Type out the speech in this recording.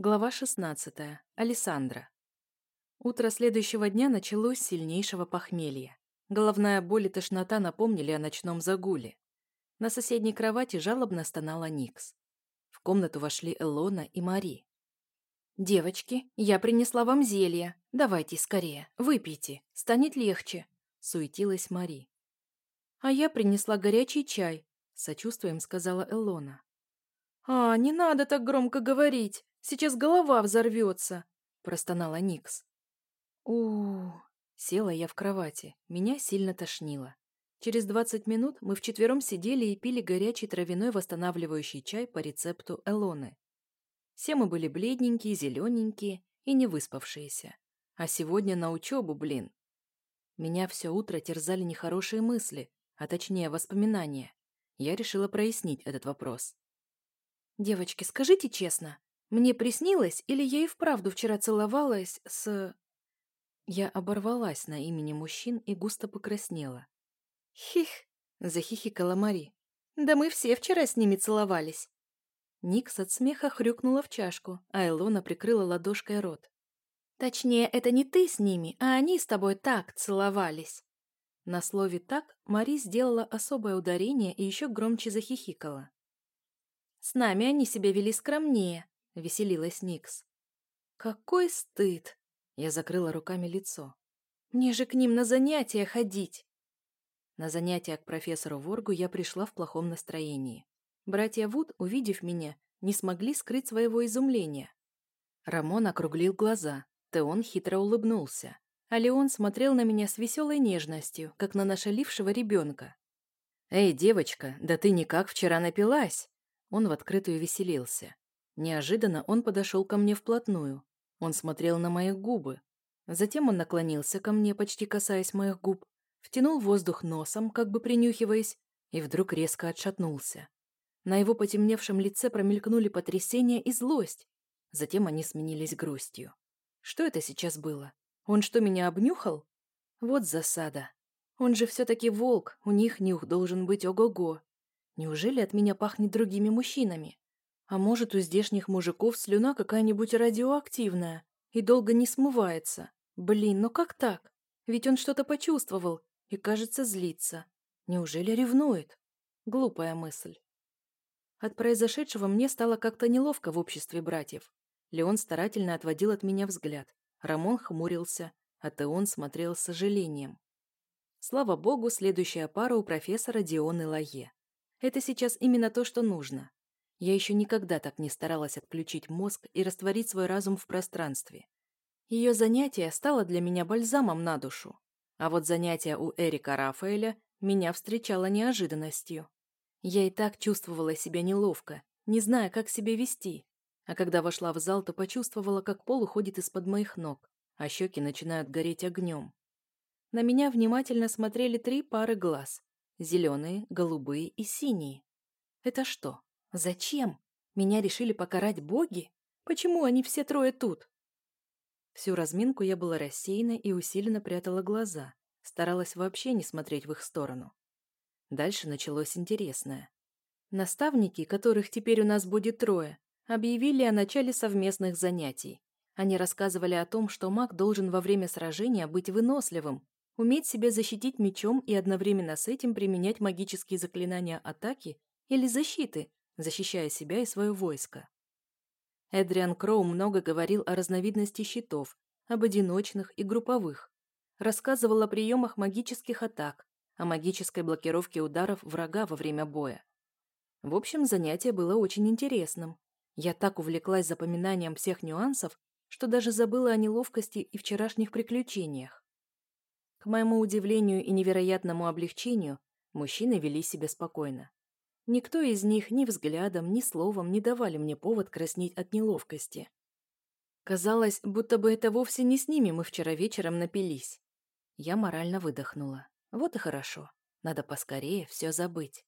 Глава 16. Александра. Утро следующего дня началось с сильнейшего похмелья. Головная боль и тошнота напомнили о ночном загуле. На соседней кровати жалобно стонала Никс. В комнату вошли Элона и Мари. «Девочки, я принесла вам зелье. Давайте скорее, выпейте, станет легче», — суетилась Мари. «А я принесла горячий чай», — сочувствием сказала Элона. «А, не надо так громко говорить. Сейчас голова взорвется», — простонала Никс. у Села я в кровати. Меня сильно тошнило. Через двадцать минут мы вчетвером сидели и пили горячий травяной восстанавливающий чай по рецепту Элоны. Все мы были бледненькие, зелененькие и не выспавшиеся. А сегодня на учебу, блин. Меня все утро терзали нехорошие мысли, а точнее воспоминания. Я решила прояснить этот вопрос. «Девочки, скажите честно, мне приснилось, или я и вправду вчера целовалась с... Я оборвалась на имени мужчин и густо покраснела. «Хих!» — захихикала Мари. «Да мы все вчера с ними целовались!» Никс от смеха хрюкнула в чашку, а Элона прикрыла ладошкой рот. «Точнее, это не ты с ними, а они с тобой так целовались!» На слове «так» Мари сделала особое ударение и еще громче захихикала. «С нами они себя вели скромнее, — веселилась Никс. «Какой стыд!» — я закрыла руками лицо. «Мне же к ним на занятия ходить!» На занятия к профессору Воргу я пришла в плохом настроении. Братья Вуд, увидев меня, не смогли скрыть своего изумления. Рамон округлил глаза, Теон хитро улыбнулся, а Леон смотрел на меня с веселой нежностью, как на нашалившего ребенка. «Эй, девочка, да ты никак вчера напилась!» Он в открытую веселился. Неожиданно он подошел ко мне вплотную. Он смотрел на мои губы. Затем он наклонился ко мне, почти касаясь моих губ, втянул воздух носом, как бы принюхиваясь, и вдруг резко отшатнулся. На его потемневшем лице промелькнули потрясение и злость. Затем они сменились грустью. Что это сейчас было? Он что, меня обнюхал? Вот засада. Он же все-таки волк, у них нюх должен быть ого-го. Неужели от меня пахнет другими мужчинами? А может, у здешних мужиков слюна какая-нибудь радиоактивная и долго не смывается. Блин, ну как так? Ведь он что-то почувствовал и, кажется, злится. Неужели ревнует? Глупая мысль. От произошедшего мне стало как-то неловко в обществе братьев. Леон старательно отводил от меня взгляд. Рамон хмурился, а Теон смотрел с сожалением. Слава богу, следующая пара у профессора Дионы Лае. Это сейчас именно то, что нужно. Я еще никогда так не старалась отключить мозг и растворить свой разум в пространстве. Ее занятие стало для меня бальзамом на душу. А вот занятие у Эрика Рафаэля меня встречало неожиданностью. Я и так чувствовала себя неловко, не зная, как себя вести. А когда вошла в зал, то почувствовала, как пол уходит из-под моих ног, а щеки начинают гореть огнем. На меня внимательно смотрели три пары глаз. Зеленые, голубые и синие. Это что, Зачем? Меня решили покарать боги? Почему они все трое тут? Всю разминку я была рассеяна и усиленно прятала глаза, старалась вообще не смотреть в их сторону. Дальше началось интересное. Наставники, которых теперь у нас будет трое, объявили о начале совместных занятий. Они рассказывали о том, что маг должен во время сражения быть выносливым, уметь себя защитить мечом и одновременно с этим применять магические заклинания атаки или защиты, защищая себя и свое войско. Эдриан Кроу много говорил о разновидности щитов, об одиночных и групповых. Рассказывал о приемах магических атак, о магической блокировке ударов врага во время боя. В общем, занятие было очень интересным. Я так увлеклась запоминанием всех нюансов, что даже забыла о неловкости и вчерашних приключениях. К моему удивлению и невероятному облегчению, мужчины вели себя спокойно. Никто из них ни взглядом, ни словом не давали мне повод краснеть от неловкости. Казалось, будто бы это вовсе не с ними мы вчера вечером напились. Я морально выдохнула. Вот и хорошо. Надо поскорее все забыть.